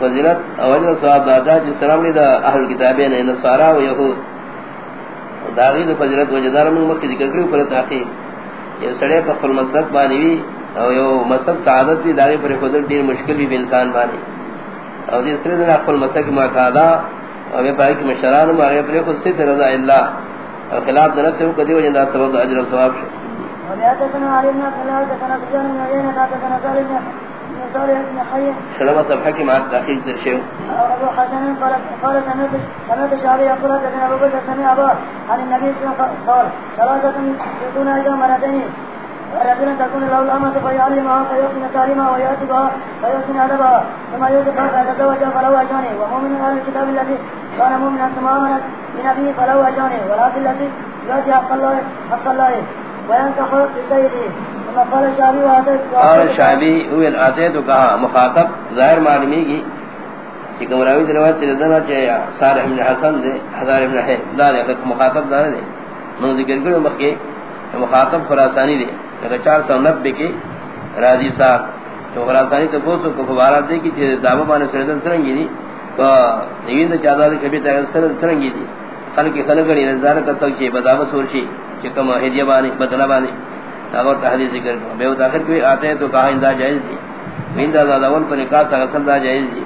فضیلت اوجہ صحاب دادا جس سلام دا اہل کتابین نصارا و یہود. داغی دا فضیلت وجدار من مکی ذکر کری پر تحقیق یہ سڑے پا فل مسلط بانی بھی او یو مسلط سعادت بھی داغی پر خودر دیر مشکل بھی بانسان بانی. او دی سرے دن اقفل مسلط ما کادا او بے پاکی مشران ما غیر پر خود ست رضا اللہ. او خلاف دنت سے کدی وجہ دا سبب دا عجر و ثواب شو. شلما صفحہ کی مات تحقیق در شیو. ابو حسن قال قال سمعت سمعت شعبي يقول حدثنا ابو بكر سمع ابا عن النبي صلى الله عليه وسلم قال ثلاثة يكون ايضا مرتين رجلا تكون له الامة فيعلمها فيحسن تعليمها ويأتي بها فيحسن ادبها ثم يوجدها فيتزوج فله اجاني ومؤمن اهل الكتاب الذي كان مؤمنا ثم امن بنبيه فله اجاني ولكن الذي يؤتي حق الله حق الله وينكح بسيده اور شعبی اویل آتے تو کہا مخاطب ظاہر معلومی کی کہ کمراوی دلوات تیرے دنا چاہے سار ابن حسن دے حضار ابن دارے اگر مخاطب دارے دے۔ من ذکر کرو مخی مخاطب خراسانی دے۔ چار سو نبے کی راضی صاحب تو خراسانی تو بہت دے کی چیز دعوہ بانے سردن سرنگی دی۔ تو دا دے کبھی تاگر سردن سرنگی دی۔ خلقی خلقی نظارہ کا سوچے بدعوہ سورشی چکم بانے بدلہ بانے۔ تاغور تحدیث ذکر کرو۔ بے اتاخر کوئی آتے ہیں تو کہا اندہ جائز دی؟ اندہ زادہ اول پر نکاح سا دا جائز دی۔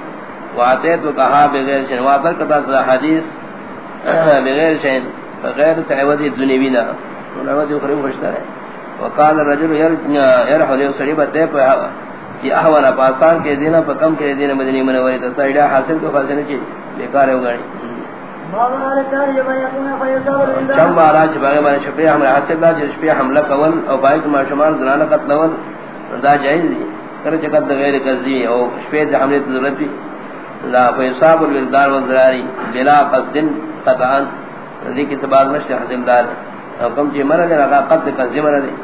وہ آتے تو کہا بغیر شہن واتر کتا سا حدیث بغیر شہن بغیر سعودی دنیوینا ونعوذ اخری خوشتا ہے۔ وقال الرجل یرحو لیو سریبہ تے پہ یہ احوانا پاسان کے دینا پہ کم کے دینا مدنی منوری تا ایڈا حاصل کو فاسنے چی بیکار ہو گئی کم بارا چھ باغی بارا شپی حملہ، حاصل دا چھ شپی حملہ کول او بائی کما شمال دنانا قتلول دا جائز دی. کر چکت دا غیر قصدی او شپی دا حملہ تضرورت بھی لا فیصاب الولدار والزراری بلا قصدن قطعان رضی کی سباد مشت حاصل دار او کم چی مرہ جن اگا قد قصدی مرہ دی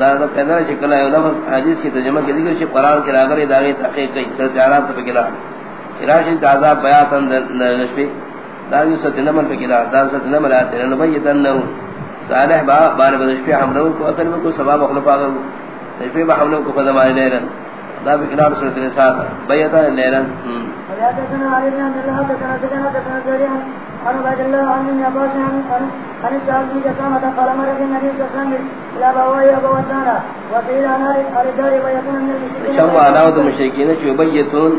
دا دا پیدا شکل ہے لفظ حدیث کی تجمع کی دیگر شی قرآن کے لاغر داغی تحقیق کئی سرد عراب تفکلہ اراشن تعذاب بیاتن نشپی دار ست آتے ہیں صالح با بار بدشپی حملو کو اثر میں کو سباب اخلفا کرو تشپی با حملو کو خدم آئے لیرن دا صورت بیتا لیرن الله عباس عن جسامة قال النبي صلى الله عليه وسلم إلى بوائي وقيل أنا من المشركين شمع علاوة المشركين شو بيتون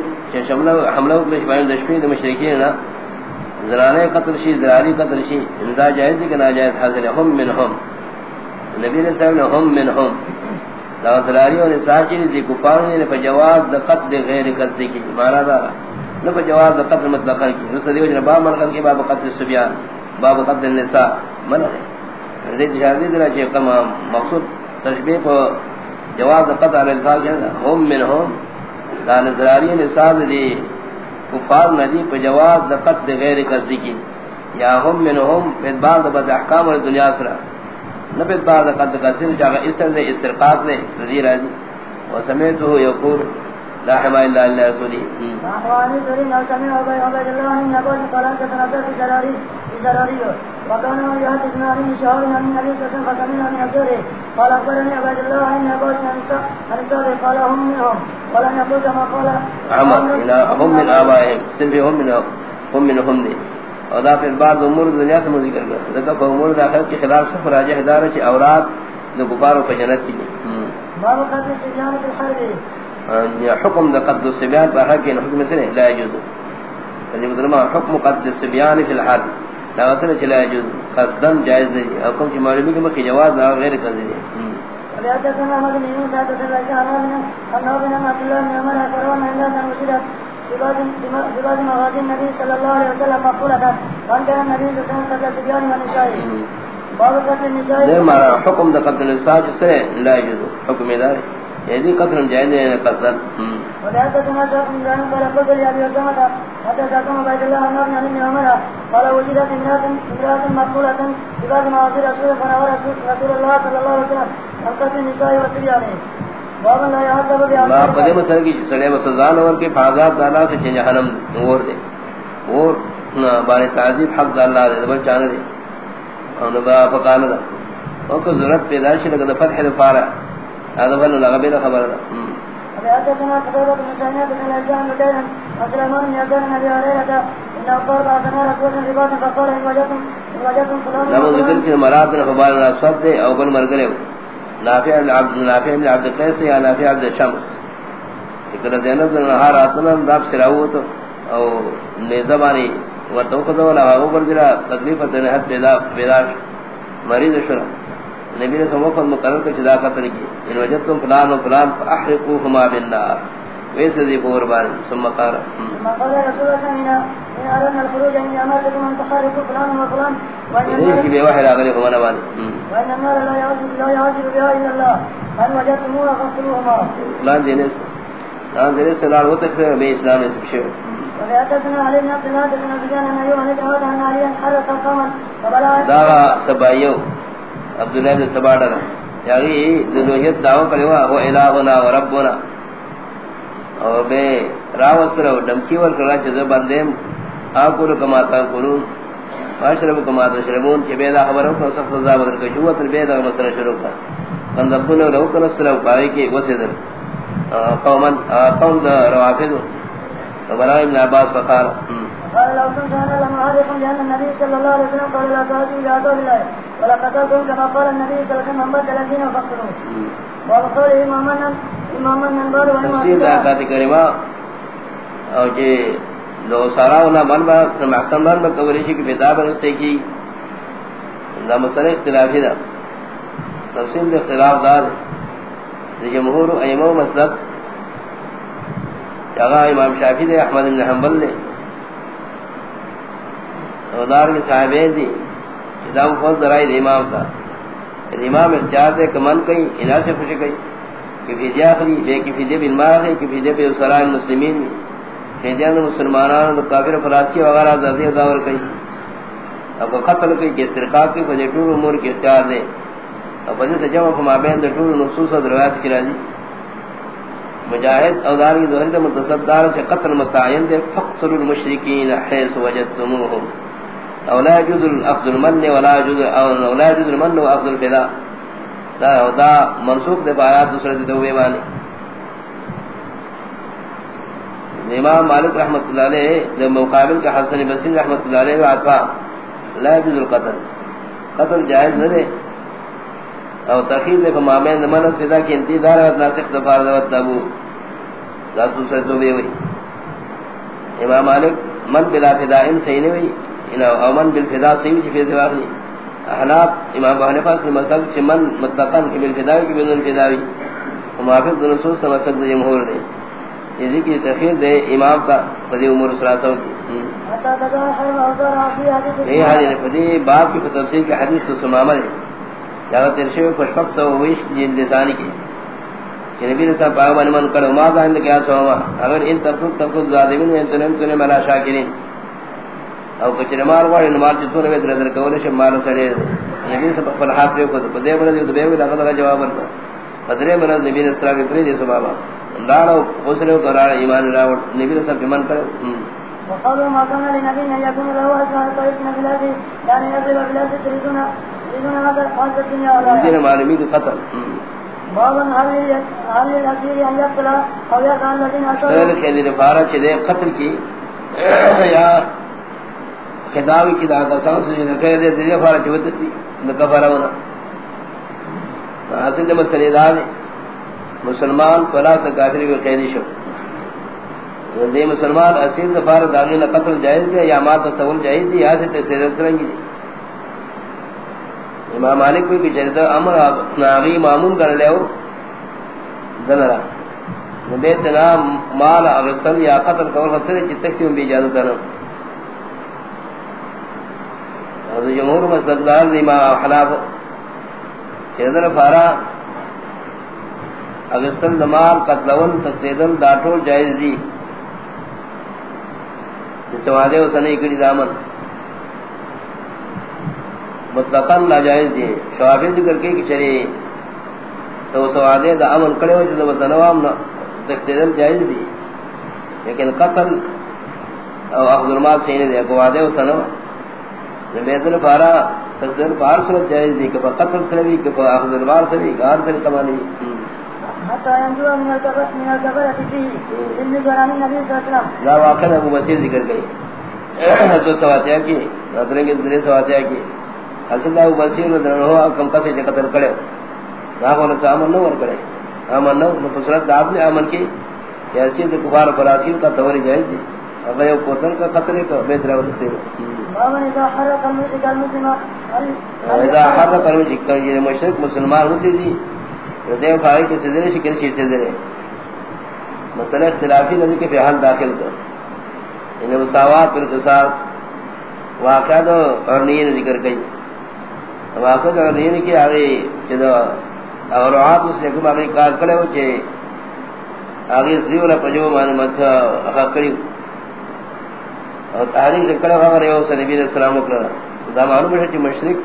شملوا حملوا بشبعين دشبين المشركين زرانے قتل شی زراری قتل شی یعنی اندا جائز کہ ناجائز حاصل ہم منہم نبی علیہ السلام نے ہم منہم دا زراری اور ساچی دی؟ کفار نے یعنی فجواز د قتل غیر قصد کی. مارا دا نہ فجواز د قتل مطلق کی. رسول دی وجہ باب مرقد کی باب قتل السبیان باب قتل النساء من ہے دې جہادی درا چې کما مقصود تشبیہ کو جواز قتل الفاظ یعنی ہم منہم دا نظراری نساء دی. کفار ندی پہ جواز دقت دے غیر قصدی کی۔ یا ہم منہم پیدبار دا بد احکام اور دنیا سرا۔ نہ پیدبار دقت دے قصدی چاہا اسر دے، استرقاق دے رضی راضی وسمیتو یقول لا حمای اللہ اللہ رسولی۔ احوانی سرین او سمیع عبای عبید اللہ ان نبوز قرآن کے تنظر کی ضراری ضراری وكان يهد اثنان من شهر من النبي صلى الله عليه وسلم فسمعنا من أجره قال أخبرني عبد الله عن نبوز عن الزهري قال هم منهم. ولم يقول كما قال عمر الى هم من آبائهم صرف هم من هم من هم دي. اور دا پھر بعض امور دنیا سے ذکر کر ذکر کہ امور داخل کے خلاف سے راجہ ہدار ہے جو جنت کی باب الحرب حکم دا السبیان پر حق ان حکم سے لا يجوز. یعنی مطلب حکم قتل السبیان فی الحرب. لا وصل چلا يجوز. قصدا جائز ہے حکم کی معلومی کہ جواز غیر قصدی ہے حدثنا احمد بن يونس حدثنا شعبان انه بن عبد الله بن عمر كرون عند ان وشدت ببعض مغازي النبي صلى الله عليه وسلم مقولة وان كان النبي صلى الله عليه وسلم قتل سبيان ونسائه باب قتل النساء ده مارا حكم ده قتل النساء سے لا يجوز حكم اداري یعنی قتل جائز ہے قتل۔ ولحدثنا شيخ بن زانب قال قلت لأبي وسامة حدثكم عبيد الله عن نبي عن عمر قال وجدت امرأة امرأة مقولة مغازي رسول فنور رسول الله صلى الله عليه وسلم۔ باپ پدے مسئلہ کی سڑے مسزان اور کے فاضاب دالا سے حنم اور دے۔ اور بارے تعذیب حق اللہ دے دبر چانے دے۔ اور با فقانا دا۔ اور کو ضرورت پیدا لگا دا فتح دفارا هذا بل لغا بین خبر دا۔ وحدثنا قتيبة بن سعيد بن الأجزاء مكينا وسليمان بن يزيد بن أبي هريرة إنه قال بعثنا رسول رباط فقال إن وجدتم إن فلان لما کہ بن حبال الاسود دے او بن مرگرے نافع بن عبد نافع بن عبد القیس یا نافع عبد الشمس کہ زینب بن نہار اتنا داب سراو تو او نزبانی و تو کو ولا او پر جرا تکلیف تے نہ پیدا پیدا مریض شرا نبی نے سمو پر مقرر کہ جدا قتل کی. ان وجدتم فلان و فلان فاحرقوهما بالنار. ویسے دی قربان ثم قال ثم قال رسول الله إن إن أردنا الخروج أن تخالفوا فلان وفلان وإن النار لا لا بها إلا الله فإن وجدتموها فاقتلوهما. فلان فلان وحدثنا علي بن عبد الله بن أيوب قوما فبلغ بن یعنی دعوی کروا ہو و ربنا. اور بے راوس رو دمکی ورکرا چیز بندیم آکول کما تاکولون واشرب کما تشربون چی بیدا خبروں کو سخت سزا بدر کشوت بیدا مسئلہ شروع کر فندقون رو کنستر و پاوی کی گوسی در. قومن قوم دا روافظ وبراء ابن عباس فقال قال لو كنت انا لمعارف لان النبي صلى الله عليه وسلم قال لا تعزوا الى عدو الله. ولا قتلتم كما قال النبي صلى الله عليه وسلم من بدل الدين فاقتلوه وقال اماما اماما بال تفسیر دا آیات کریمہ اور جے لو سارا ہونا من با محسن من با قبری شی کی پیدا برستے کی، دا مسئلہ اختلافی دا. تفسیر دا اختلاف دار دا جمہور ایمہ مسلک جگہ امام شافی دے، احمد بن حنبل دے. دار کے صاحبین دی کتاب فضل درائی دے امام تا امام اختیار دے کہ من کئی الہ سے خوشی کئی. کہ فیدیہ آخری بے کی فیدیہ بالماغ ہے کہ فیدیہ بے اسراء المسلمین فیدیہ دا مسلمانان دا کافر فلاسکی وغیرہ زردی داور کئی اب کو قتل کئی کہ استرقاق کی فجر طول امور کی اختیار دے۔ اب فجر سے جمع فمابین دا طول نصوص و روایت کی راضی۔ مجاہد اودار کی ظہر دا منتصب دار سے قتل متعین دے۔ فقتل المشرکین حیث وجدتموہم۔ او لا يجوز الاخذ المن ولا يجوز او لا يجوز المن واخذ الفداء دا دا منسوخ دے آیات دوسرے دے ہوئے معنی امام مالک رحمۃ اللہ علیہ دے مقابل کا حسن بصری رحمۃ اللہ علیہ عطا لا يجوز القتل. قتل جائز نہ دے. او تخیر دے مامین من فدا کی انتظار ہے ناسخ دفار دے تبو دا دوسرے دے ہوئے امام مالک، من بلا فداء صحیح نہیں ہوئی. او من بالفداء صحیح چی فیدی واقعی احناب امام بحنفہ سے مسئلہ چی من متقن کی بالفداوی کی بدون فداوی ومعافق دنسوس سے مسئلہ دے، جمہور دے. یہ ذکر تخیر دے امام کا فدی امور سلاسوں کی۔ یہ حدیث فدی باب کی تفسیر کی حدیث تو سمامہ دے جاگہ ترشیو پشفق سو ویش جن لسانی کی۔ کہ نبی رسول پاک من من کرو، ما ظاہر کیا سوما؟ اگر ان ترکت ترکت ظالمین انتنم تنم علا شاکرین۔ او کچھ مار واڑی نمار چتو نے در در کولے ش مار سڑے۔ نبی سے پر ہاتھ پہ کو دے بڑے دے بے لگا لگا جواب ورنا بدرے من نبی نے اسلام پر سبب لاڑو اوسرے تو لاڑ ایمان راو نبی نے سب من کر وقالوا ما كان لنبي ان يكون له اسماء طيب من بلاده يعني يضرب بلاده تريدون تريدون هذا هذا الدنيا کو قتل۔ بابا هل يقتل الذين کی۔ یا خداوی کی دادا سان سے نہ کہہ دے دے فارا چ وتی نہ کفارا ونا حاصل مسئلہ دا ہے مسلمان فلا سے کافر کو قید شو. دے مسلمان اسیر دفار داغی نہ قتل جائز ہے یا مات تول جائز ہے یا سے تے کرنگی امام مالک کوئی کہ چرتا امر ناغی معمول کر لے ہو. دلرا دنرا بیتنا مال اغسل یا قتل کول خسر چتک کیوں بھی اجازت دینا اور جمہور مسلدار دیما حلاف چیدر فارا اغسل دمال قتلون تسلیدن داٹول جائز دی۔ چوادے و سنئی کری دامن۔ مطلقاً ناجائز دی۔ شوافی ذکر کے کہ چرے سو سوادے دا عمل کڑے ہوئے چیزا بسنوام نا تختیدن جائز دی۔ لیکن قتل او اخذ المال سینے دے اکو وادے و سنوام زمیدن پارا تختیدن پار صورت جائز دی کہ قتل سروی کہ اخذ المال سروی گار سر کمانی حتى ينجو من الكفر من الكفرة فيه. بالنسبة عن النبي صلى الله عليه وسلم. لا واقع ابو بصیر ذکر گئی تو سواتیا کی نظریں کے ذریعے سواتیا کی. اصل ابو بصیر رضی اللہ عنہ کم کسے قتل کرے نہ ہونا سامن نہ ور کرے امن نہ مفسرت آپ نے امن کی جیسے کہ کفار فلاسفین کا توری جائز تھی اگر یہ قتل کا قتل کا بے درا ودتے بابا اذا حرق المسلم اذا حرق المشرك یہ مشرک مسلمان اسی دی ردے فائل کے سزے شکل کی سزے مسئلہ اختلافی نظر کے فی حال داخل کر انہیں یعنی مساوات پر قصاص واقعہ دو ارنین ذکر کئی واقعہ دو ارنین کی آگے جدو اغروعات اس نے کم آگے کار کرے ہو چھے آگے سریولا پجو مانے مدھا حق کری اور تحریک سے کڑا خبر ہے اس نبی علیہ السلام اکرا دا معلوم ہے کہ مشرک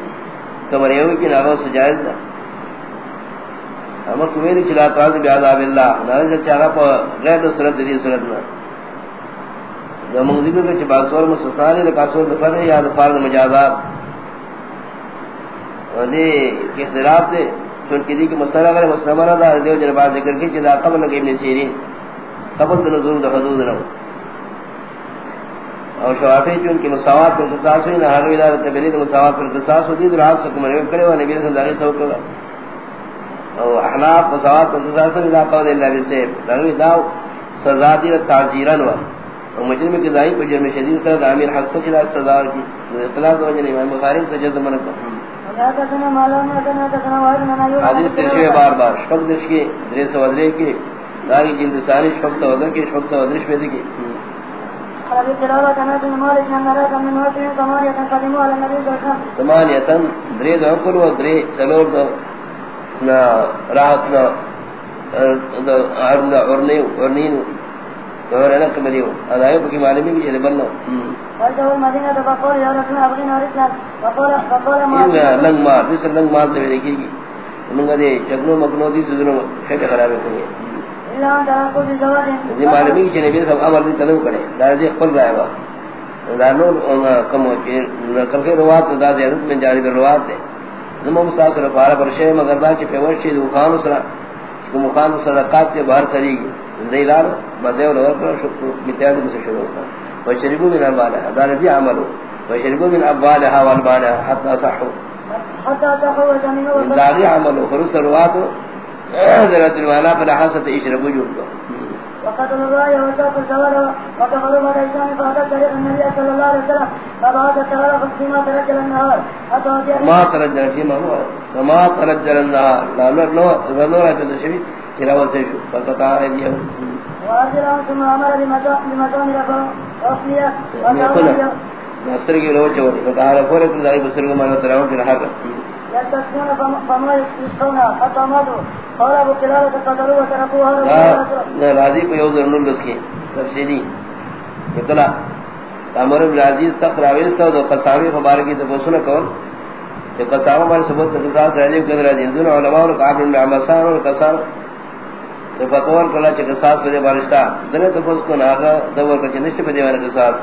کمر یہوی کی ناغو سجائز دا اما کوئی چلا تواز بیعذاب اللہ ناغی سے چاہا پا غیر دا صورت دی صورت نا۔ دا منذکر کے چبا سور مستثانی لکا سور دفر ہے یا دفار دا مجازات۔ اور دی کی اختلاف دے، چونکہ دی کی مستر اگر مسلمان دا دیو جنبا ذکر کی چلا قبل لگا ابن سیرین۔ قبل دا نظور دا حدود نو۔ اور شوافی چون کی مساوات پر قصاص ہوئی نہ ہر تبری تو مساوات پر قصاص ہوئی تو راز حکم نے کرے وہ نبی صلی اللہ علیہ وسلم اور احناف مساوات پر قصاص ہوئی لا قول الا بالسيف لانه داو سزا دی تعزیرا و اور مجرم کی ظاہر پر جرم شدید سے امیر حق سے چلا سزا کی۔ اختلاف دو جن امام بخاری سے جد من کو حدیث تشوی بار بار شفق دش کی دریس ودرے کی داری جلد ثانی شفق سودر کی شفق سودرش پیدے عقل و سلور دو راحت نا عرنیو عرنینو اور ادائیو پکی معلومی کی چلے بلنو لنگ مار دیسر لنگ مار گی انہوں دے چکنو مکنو دی سدنو خرابے کنگے دی معلومی کی نبی صاحب امر دی تنو کرے دا دی خپل رائے با دا نور کم چی کل کے روات دا زیادت من جانب روات دے زمان مستاثر پارا پر شے مگر دا چی پیور شید وخانو سرا چکو مخانو صدقات کے باہر سری گی دی لارو بدیو لور پر شکو متیاد بس شروع کر وشربو من ابالها دا ندی عملو وشربو من ابالها والبالها حتی صحو حتى صحو من داغی عملو خروس رواتو حضرت المالا پر حسد اشربو جوڑ دو وقتل الرأي وساق الزوال وكفروا بعد الإسلام فهذا طريق النبي صلى الله عليه وسلم فبعث التغرى فيما ترجل النهار ما ترجل فيما هو وما ترجل النهار لا لا لا لا لا تشوي كلا وسيشو فقطع أيديهم وأرجلهم ثم أمر بمكان لفهم وأخليه وأخليه نصر کی لو چوری فقال فورے کو دای بسر کو مانو تراو کہ ہر يستسقون فما يسقون حتى ماتوا ابو قتلوا لا راضی کو یو ذرن لس کی تفصیلی نکلا امر العزیز تقراویس تو قسامی مبارک کی تفصیل کون؟ کہ قسام ہمارے ثبوت کے ساتھ رہے قدر عزیز علماء اور قابل میں عمسان اور قسام تو فتور کلا چ قصاص پہ بارشتہ دنے تفصیل کو ناغا دور کا چنشت پہ دیوان قصاص۔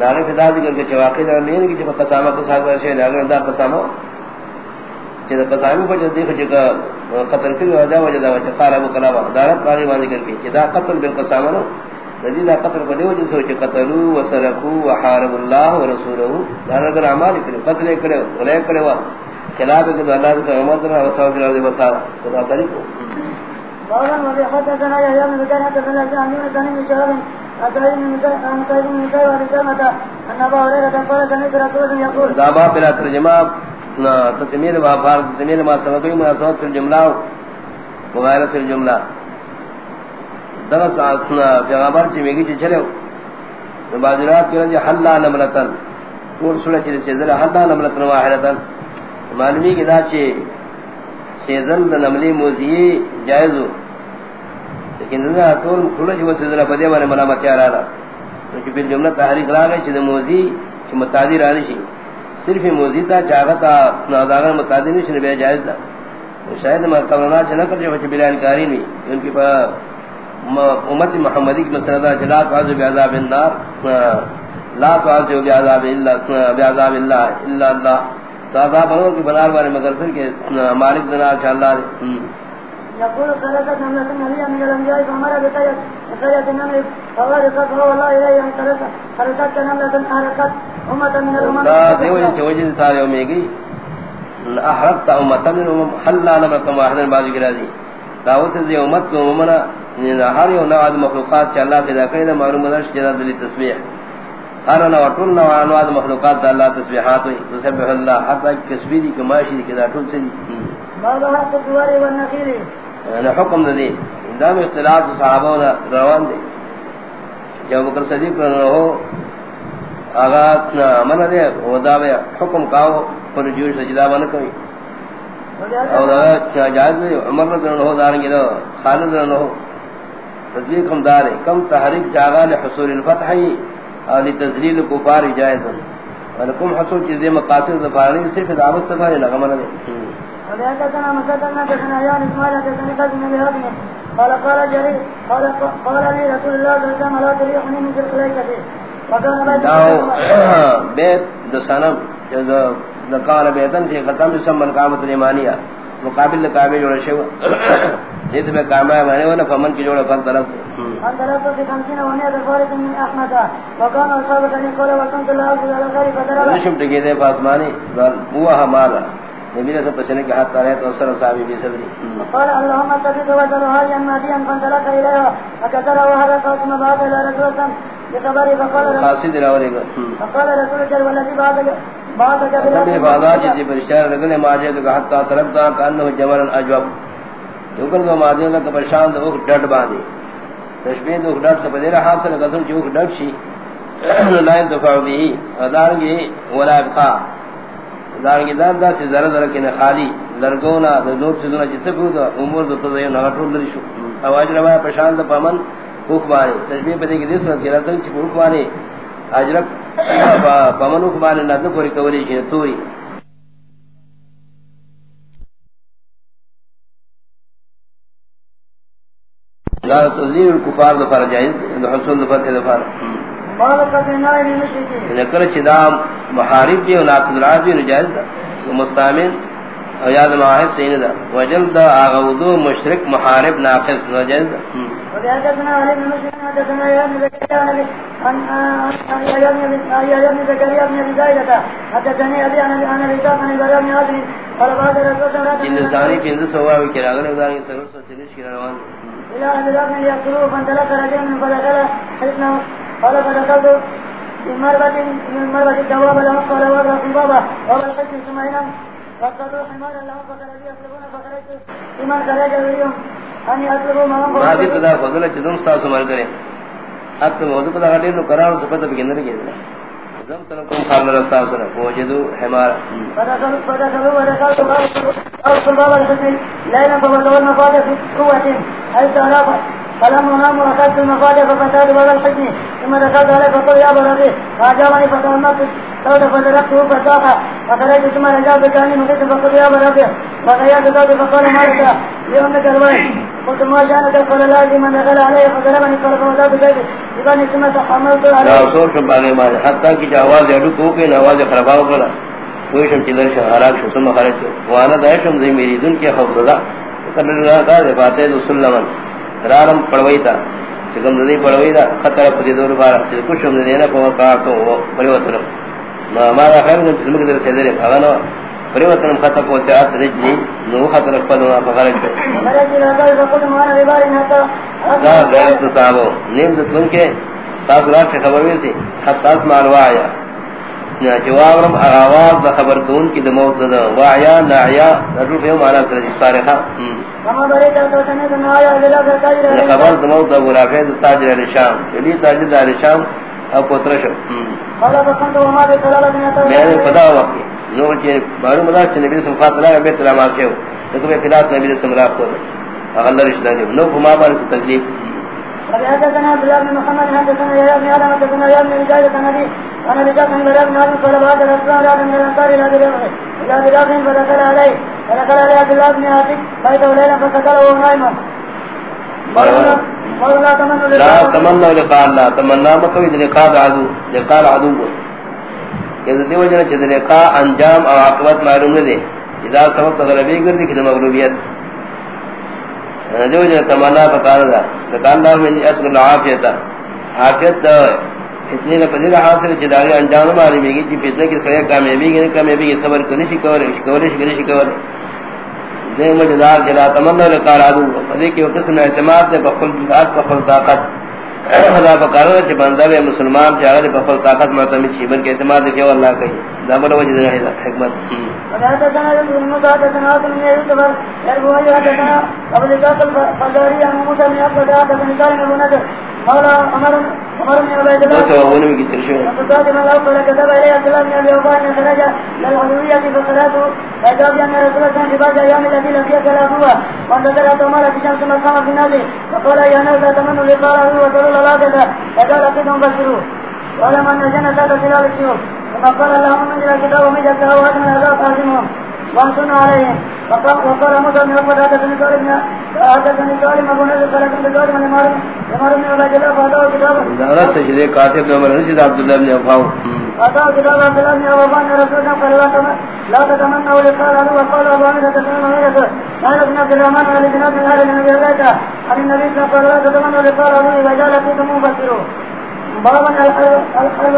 داغے فدا ذکر کے چواقی دا نہیں کہ جب قسامہ کو ساتھ رشے اگر دا قسامہ کہ قسامہ پر جدی کہ قتل کی وجہ وجہ دا وجہ قال ابو کلاب دارت باغی مان ذکر کی کہ دا قتل بالقسامہ نو ذی دا قتل کو دیو جسو کہ قتلوا وسرقوا وحاربوا الله ورسوله. دا اگر اعمال کرے قتل کرے ولا کرے وا خلاف کہ اللہ کے محمد نے وصف کر دے بتا خدا طریقو قال النبي حدثنا يا يوم كان حدثنا ابن كان من شهر أتى من قيد من قيد ورسالة أن أبا هريرة قال سمعت رسول يقول دابا بلا ترجمہ تتمیر ما فارد تتمیر ما سبقی مناسبت فی الجملہ وغیرت فی الجملہ درس آسنا پیغامبر چی میگی چی چلے ہو بازرات کی رجی حلا نملتن کور سوڑا چی سیزل حلا نملتن واحدتن معلومی کی دا چی سیزل دا نملی موزیی جائز ہو، لیکن دا طول کھوڑا چی وہ سیزل پدے وانے ملامت کیا رہا کیونکہ پھر جملہ تحریک لا چی دا موزی چی متعدی رہا شی۔ صرف موزی تا چاہتا نازاغر متعدی نہیں چی بے جائز دا شاید میں قبلنا چی نکر جو چی بلال کاری نہیں۔ ان کی پا امت محمدی کی مسندہ چی لا تعذب بعذاب النار لا تعذب بعذاب اللہ بعذاب اللہ، الا اللہ۔ تعذاب انہوں کی بنار بارے مگر کے مالک دنار چا اللہ دے يقول ثلاثة نملة نبيا من النمل إليه نملة أهلكت أمة من الأمم. دا من حلا واحدا بعد ہر یو مخلوقات اللہ پیدا کړي معلوم ہے جدا دلی تسبیح ہر نوع ټول نوع انواع مخلوقات اللہ تسبیحات ہوئی تسبح اللہ حتی کسبی دی کماشی دی کدا ټول سے بعض حق الدوار والنخيل انا حکم دے دام اختلاف صحابہ روان دے جب بکر صدیق رہا ہو آغاز من دے وہ دعوے حکم کاؤ پر جوش سجدہ بنا کوئی او دا جائز دے عمر رضی اللہ عنہ دارنگی دو خالد رضی اللہ تصدیق ہم دارے کم تحریک جاگا لحصول الفتحی اور لتزلیل کفار جائز ولکم حصول چیز دے مقاصد دفارنی صرف دعوت سفاری لغمنا دے وبهذا مسدنا كنا يان اسماعيل كنا كنا بهذه قال قال جرير قال قال لي رسول الله صلى الله عليه وسلم لا تريحني من وكان بيت داو بیت دسانم جز دقال بیتن فی ختم سمن قامت الایمانیہ مقابل کعبے جوڑا شو جیت میں کعبہ مانے وانا فمن کی جوڑا فن طرف ان طرف في خمسين ونية فارس من احمد وكان اصحابه ان قال وكنت لا اجد على خير فدرب نشم تکی دے پاسمانی وہ ہمارا نبی نے سب پچھنے کے ہاتھ تارے تو سر صحابی بھی صدری۔ قال اللهم صدق وجل هذه الماديا فانطلق اليها فكسر وهذا قاسم بعد الى رسول الله بخبره فقال خاصی دلاورے گا۔ فقال رسول الله والذي بعد بعد نبی بازار جی پر اشارہ لگنے ماجے تو حتا طرف تا کانه جمل اجوب یوکل کو ماجے کا پریشان تو ڈٹ باندھی تشبیہ تو ڈٹ سے بدیر حاصل قسم جو ڈٹ شی لائن دفع بھی ادارگی ولا ابقا دار کی دار دا سے ذرا ذرا خالی لرگونا نور سے نہ جتے کو دا عمر دو تو نہ ٹول لری شو. اواز روا پرشان دا پمن حکمانی تشبیہ بدے کی دیس نہ رسل چ حکمانی اجرک پمن حکمانی نہ پوری کوری کی توری. لا تذیر الكفار دفار جائز حصول دفار دفار ذکر چدا محارب دی ولا قدرات دی نجائز دا مستامن او یاد معاہد سین دا وجل دا آغوضو مشرک محارب ناقص نجائز دا۔ ہندوستانی پنز سوا وکرا اگر ادارے سرور سو چلیش کی روان۔ الى ان ذاك يقتلوا فانطلق رجل من حدثنا قال فدخلت من مربة من مربة الدواب له قال بابا وضع الحج ثم إنام فقالوا حمارا له فخرج يطلبون فخرجت لمن خرج اليوم أن يطلبوا ما هم بھی تدا فضل چدم ستا سمر کرے اب تو موضوع پتہ ہٹے نو قرار سپت بگندر کے زم تن کو خال رستا سن وجدو حمار فدخلوا فدخلوا ودخلوا أوصل بابا الحسن ليلا فبدوا المفاتح في قوة حيث أرافت فلما نام واخذت المفاتيح ففتحت باب الحزن ثم دخلت عليه فقل يا ابا ربيع فاجابني فتولمت صوت فدركته فساح فخرجت ثم رجعت بكاني مغيث فقل يا ابا ربيع فغيرت صوتي فقال ما لك لأمك الوين قلت ما شانك قال لا من دخل عليه فضربني قال فوضعت بيتي بني ثم تحملت عليه رسول شم باغے مال حتا کی آواز اڈو کو کے آواز خراباو کرا کوئی شم چلر شم ہلاک شو ثم خرج وانا دایشم زی میری دن کے خوف زدہ کر رہا تھا فاتح سلمان. رارم پڑوئی تا چکم ددی پڑوئی تا خطر پتی دور بارا، چکم کشم ددی نا پو کارتو پریوتنم۔ ما دا خیر نم چلمک در سیدرم اغانا پریوتنم خطر پو چاہت رجنی نو خطر اکپدو نا پخارج کر۔ دا غیرت صحابو نیم دتلن کے تاس رات سے خبر ویسی حتاس مالوا آیا جواب رم اغاواز دا خبر کون کی دا موت دا وعیا نعیا نروف یوم آنا سرجی صارخا خبر دا موت دا دا تاجر علی شام یلی تاجر علی شام او پترشو میں نے پتا وقت نور چی معلوم دا چی نبی سم خاطر لگا بیت الامال کیو لیکن میں خلاص نبی سم راک کو اغلر رشدہ دیو نو فما بارس تکلیف؟ حدثنا عبد الله بن محمد حدثنا يا ابن ادم حدثنا يا ابن مجاهد عن ابي انا من بلاد نادي قال بعد الاسلام بعد من الانصار الى بلاد الى بلاد فدخل عليه فدخل عليه عبد الله بن عاتق بيته ليلا فسكر وهو لا تمنى لقاء. الله تمنى مكوي لقاء عدو لقاء عدو. کہ دی وجہ چھ لقاء انجام او عاقبت معلوم نہ دے اذا سبب تغلبی کر دی کہ مغلوبیت جو جو تمنا پکار دا دکاندار میں اصل العافیت عافیت اتنے نہ پذیر حاصل جداری انجام ماری میگی جی فتنہ کی سیا کامیابی کی کامیابی کی صبر کرنے شی کور ہے کور ہے کرنے شی کور دے مجدار جلا تمنا لے کار ابو فدی کی قسم اعتماد دے بخل ذات بخل طاقت۔ خدا بکار ہے بندہ ہے مسلمان چاہے بخل طاقت معتمد چھ بلکہ اعتماد کہ اللہ کہیں دامن وجہ ہے حکمت وهذا كان يقول المصاد سنوات من يعتبر يربو أيها كان قبل ذاك الفجارية موسى من أبدا ذاك من ذلك المنزل قال عمر عمر بن عبيد الله وتوهون من كترشون فقال من الأول كتب إليه عبد الله بن أبي وفاء أن خرج للعلوية فصلاته فجاب أن رسول الله في بعض الأيام التي لم فيها صلاته وأن ذكر عمر في شمس مقام في نازل فقال يا ناس أتمنوا لقاءه وصلوا الله كذا فقال أقيدهم بشروا ولما أن جنة هذا خلال الشيوخ ثم قال اللهم من إلى الكتاب ومن جزاه وأتمنى هذا قاسمهم وانصرنا عليهم. وقال موسى بن عقبة حدثني سالم حدثني سالم أبو نزل فلكم بسالم لمارم لمارم بن عبد الله فأتاه كتابا دارت تشريع كاتب عمر رشد عبد الله بن أفاو فأتاه كتاب عبد الله بن أبوان رسول الله قال لا تتمنوا لقاء له وقال أبو عمر تتمنوا غيرته قال ابن عبد الرحمن على جناب من أهل النبي الله عن النبي صلى الله عليه وسلم لا تتمنوا لقاء له وإذا لقيتم فسروا بابا الحرب